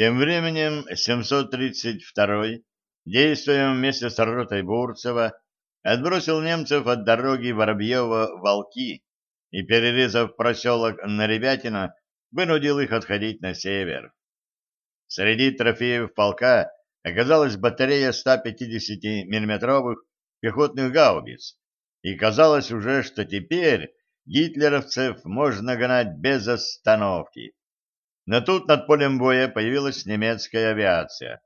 Тем временем 732-й, действуя вместе с ротой Бурцева, отбросил немцев от дороги Воробьева-Волки и, перерезав проселок Наребятина, вынудил их отходить на север. Среди трофеев полка оказалась батарея 150 миллиметровых пехотных гаубиц, и казалось уже, что теперь гитлеровцев можно гнать без остановки. Но тут над полем боя появилась немецкая авиация.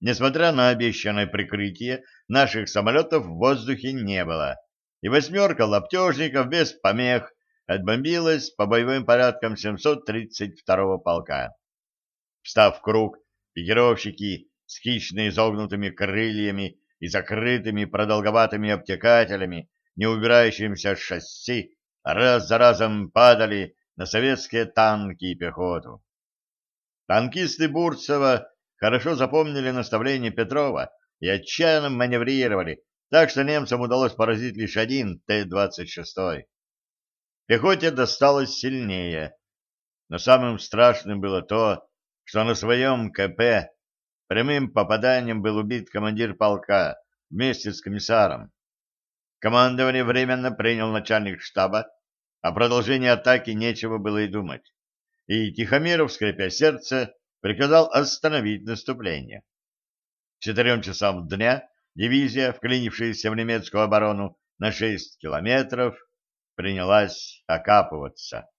Несмотря на обещанное прикрытие, наших самолетов в воздухе не было, и восьмерка лаптежников без помех отбомбилась по боевым порядкам 732-го полка. Встав в круг, пикировщики с хищно изогнутыми крыльями и закрытыми продолговатыми обтекателями, не убирающимся шасси, раз за разом падали на советские танки и пехоту. Танкисты Бурцева хорошо запомнили наставление Петрова и отчаянно маневрировали, так что немцам удалось поразить лишь один Т-26. Пехоте досталось сильнее, но самым страшным было то, что на своем КП прямым попаданием был убит командир полка вместе с комиссаром. Командование временно принял начальник штаба, о продолжении атаки нечего было и думать. И Тихомиров, скрипя сердце, приказал остановить наступление. К четырем часам дня дивизия, вклинившаяся в немецкую оборону на шесть километров, принялась окапываться.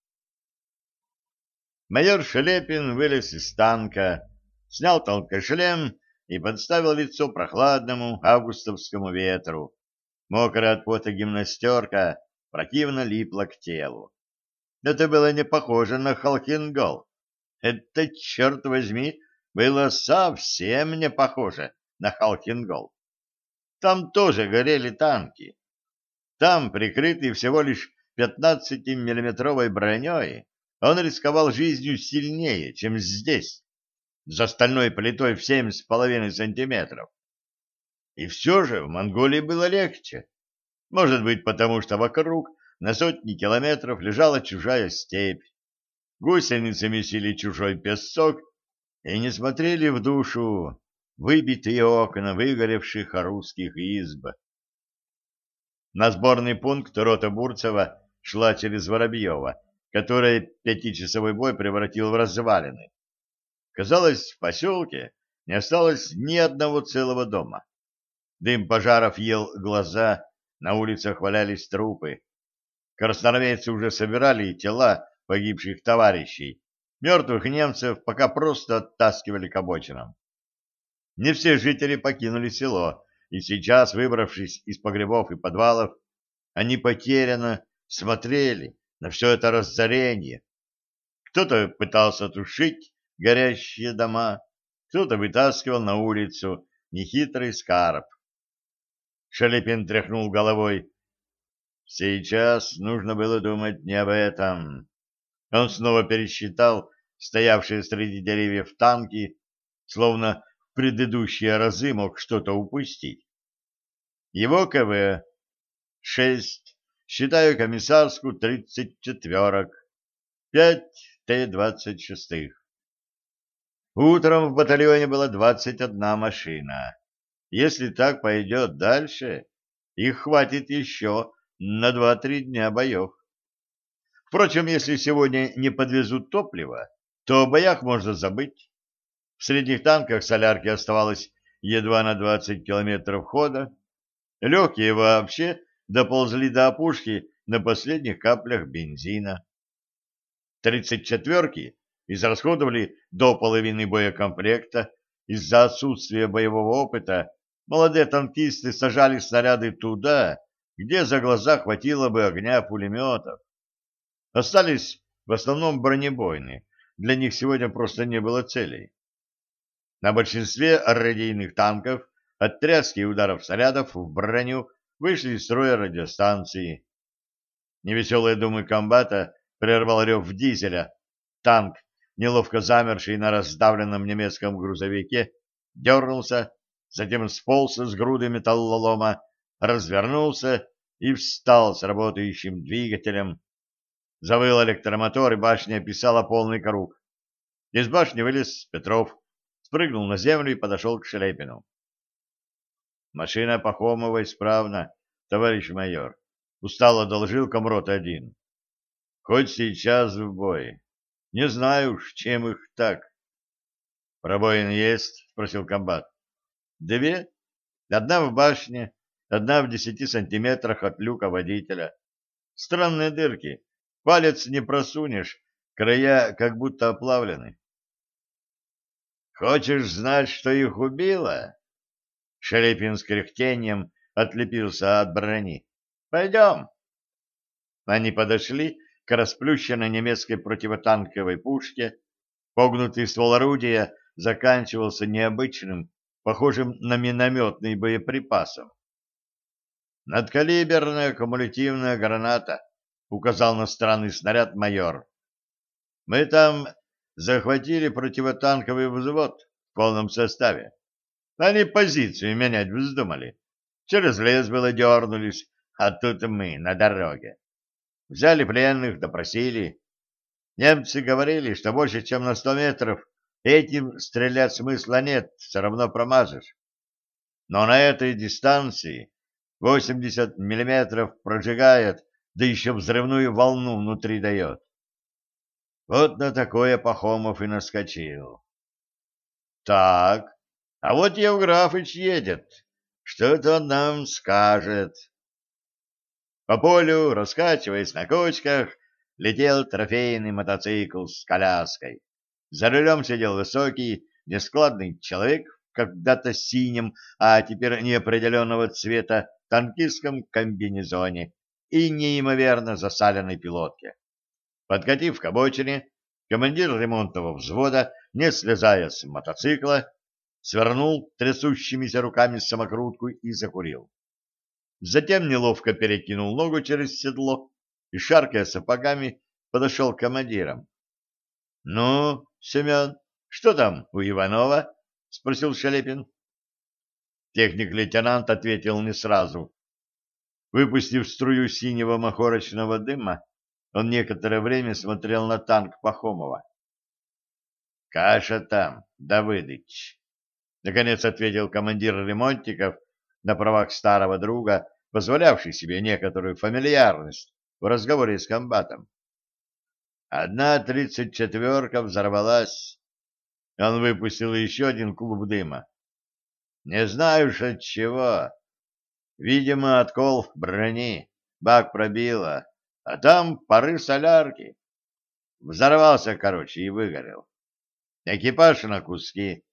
Майор Шелепин вылез из танка, снял толкошлем и подставил лицо прохладному августовскому ветру. Мокрая от пота гимнастерка противно липла к телу. Это было не похоже на Халкингол. Это, черт возьми, было совсем не похоже на Халкингол. Там тоже горели танки. Там, прикрытый всего лишь 15-миллиметровой броней, он рисковал жизнью сильнее, чем здесь, за стальной плитой в 7,5 сантиметров. И все же в Монголии было легче. Может быть, потому что вокруг на сотни километров лежала чужая степь. Гусеницы месили чужой песок и не смотрели в душу выбитые окна выгоревших русских изб. На сборный пункт рота Бурцева шла через Воробьева, которая пятичасовой бой превратил в развалины. Казалось, в поселке не осталось ни одного целого дома. Дым пожаров ел глаза, на улицах валялись трупы. Красноармейцы уже собирали тела погибших товарищей. Мертвых немцев пока просто оттаскивали к обочинам. Не все жители покинули село, и сейчас, выбравшись из погребов и подвалов, они потерянно смотрели на все это разорение. Кто-то пытался тушить горящие дома, кто-то вытаскивал на улицу нехитрый скарб. Шалепин тряхнул головой. Сейчас нужно было думать не об этом. Он снова пересчитал стоявшие среди деревьев танки, словно в предыдущие разы мог что-то упустить. Его КВ — шесть, считаю комиссарскую тридцать четверок, пять Т-двадцать шестых. Утром в батальоне была двадцать одна машина. Если так пойдет дальше, их хватит еще на два-три дня боев. Впрочем, если сегодня не подвезут топливо, то о боях можно забыть. В средних танках солярки оставалось едва на 20 километров хода. Легкие вообще доползли до опушки на последних каплях бензина. Тридцать четверки израсходовали до половины боекомплекта из-за отсутствия боевого опыта молодые танкисты сажали снаряды туда, где за глаза хватило бы огня пулеметов. Остались в основном бронебойные, для них сегодня просто не было целей. На большинстве радийных танков от тряски и ударов снарядов в броню вышли из строя радиостанции. Невеселые думы комбата прервал рев дизеля. Танк, неловко замерший на раздавленном немецком грузовике, дернулся затем сполз с груды металлолома, развернулся и встал с работающим двигателем. Завыл электромотор, и башня описала полный круг. Из башни вылез Петров, спрыгнул на землю и подошел к Шелепину. Машина Пахомова исправна, товарищ майор. Устало доложил комрот один. Хоть сейчас в бой. Не знаю уж, чем их так. Пробоин есть? Спросил комбат. Две. Одна в башне, одна в десяти сантиметрах от люка водителя. Странные дырки. Палец не просунешь, края как будто оплавлены. Хочешь знать, что их убило? Шелепин с кряхтением отлепился от брони. Пойдем. Они подошли к расплющенной немецкой противотанковой пушке. Погнутый ствол орудия заканчивался необычным, похожим на минометный боеприпасом. «Надкалиберная кумулятивная граната», — указал на странный снаряд майор. «Мы там захватили противотанковый взвод в полном составе. Они позицию менять вздумали. Через лес было дернулись, а тут мы на дороге. Взяли пленных, допросили. Немцы говорили, что больше, чем на сто метров этим стрелять смысла нет, все равно промажешь. Но на этой дистанции 80 миллиметров прожигает, да еще взрывную волну внутри дает. Вот на такое Пахомов и наскочил. Так, а вот Евграфыч едет. Что-то он нам скажет. По полю, раскачиваясь на кочках, летел трофейный мотоцикл с коляской. За рулем сидел высокий, нескладный человек в когда-то синем, а теперь неопределенного цвета танкистском комбинезоне и неимоверно засаленной пилотке. Подкатив к обочине, командир ремонтного взвода, не слезая с мотоцикла, свернул трясущимися руками самокрутку и закурил. Затем неловко перекинул ногу через седло и, шаркая сапогами, подошел к командирам. — Ну, Семен, что там у Иванова? — спросил Шелепин. Техник-лейтенант ответил не сразу. Выпустив струю синего махорочного дыма, он некоторое время смотрел на танк Пахомова. — Каша там, Давыдыч, — наконец ответил командир ремонтников на правах старого друга, позволявший себе некоторую фамильярность в разговоре с комбатом. Одна тридцать четверка взорвалась. Он выпустил еще один клуб дыма. Не знаю уж от чего. Видимо, откол брони. Бак пробило. А там пары солярки. Взорвался, короче, и выгорел. Экипаж на куски.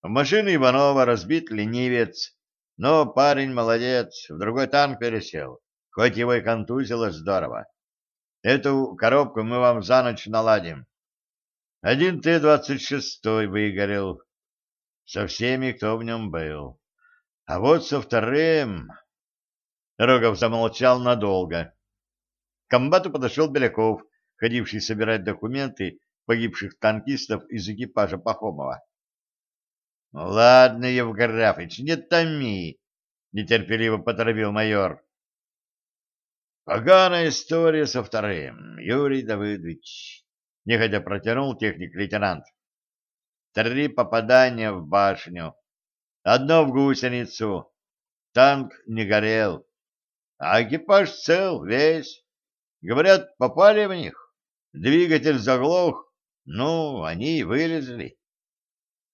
В машину Иванова разбит ленивец, но парень молодец, в другой танк пересел, хоть его и контузило здорово. Эту коробку мы вам за ночь наладим. Один Т-26 выгорел. Со всеми, кто в нем был. А вот со вторым... Рогов замолчал надолго. К комбату подошел Беляков, ходивший собирать документы погибших танкистов из экипажа Пахомова. — Ладно, Евграфыч, не томи, — нетерпеливо поторопил майор. Поганая история со вторым, Юрий Давыдович, нехотя протянул техник-лейтенант. Три попадания в башню, одно в гусеницу, танк не горел, а экипаж цел весь. Говорят, попали в них, двигатель заглох, ну, они и вылезли.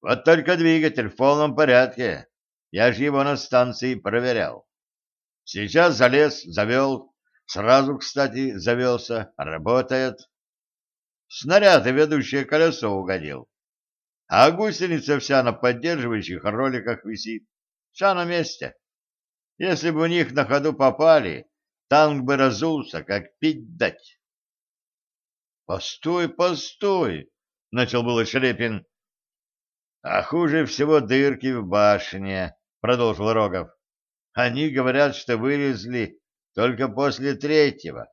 Вот только двигатель в полном порядке, я же его на станции проверял. Сейчас залез, завел, Сразу, кстати, завелся, работает. Снаряд и ведущее колесо угодил. А гусеница вся на поддерживающих роликах висит. Вся на месте. Если бы у них на ходу попали, танк бы разулся, как пить дать. «Постой, постой!» — начал было Шрепин. «А хуже всего дырки в башне», — продолжил Рогов. «Они говорят, что вылезли только после третьего.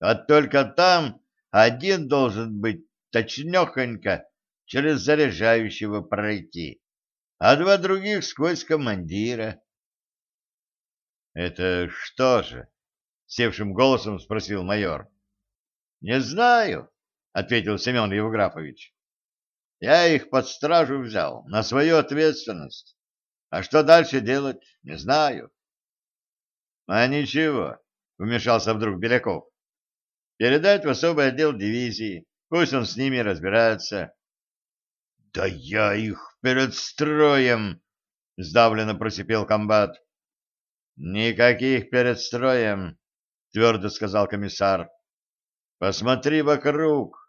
А только там один должен быть точнёхонько через заряжающего пройти, а два других сквозь командира. — Это что же? — севшим голосом спросил майор. — Не знаю. — ответил Семен Евграфович. — Я их под стражу взял, на свою ответственность. А что дальше делать, не знаю. — А ничего, — вмешался вдруг Беляков. — Передать в особый отдел дивизии, пусть он с ними разбирается. — Да я их перед строем! — сдавленно просипел комбат. — Никаких перед строем, — твердо сказал комиссар. — Посмотри вокруг.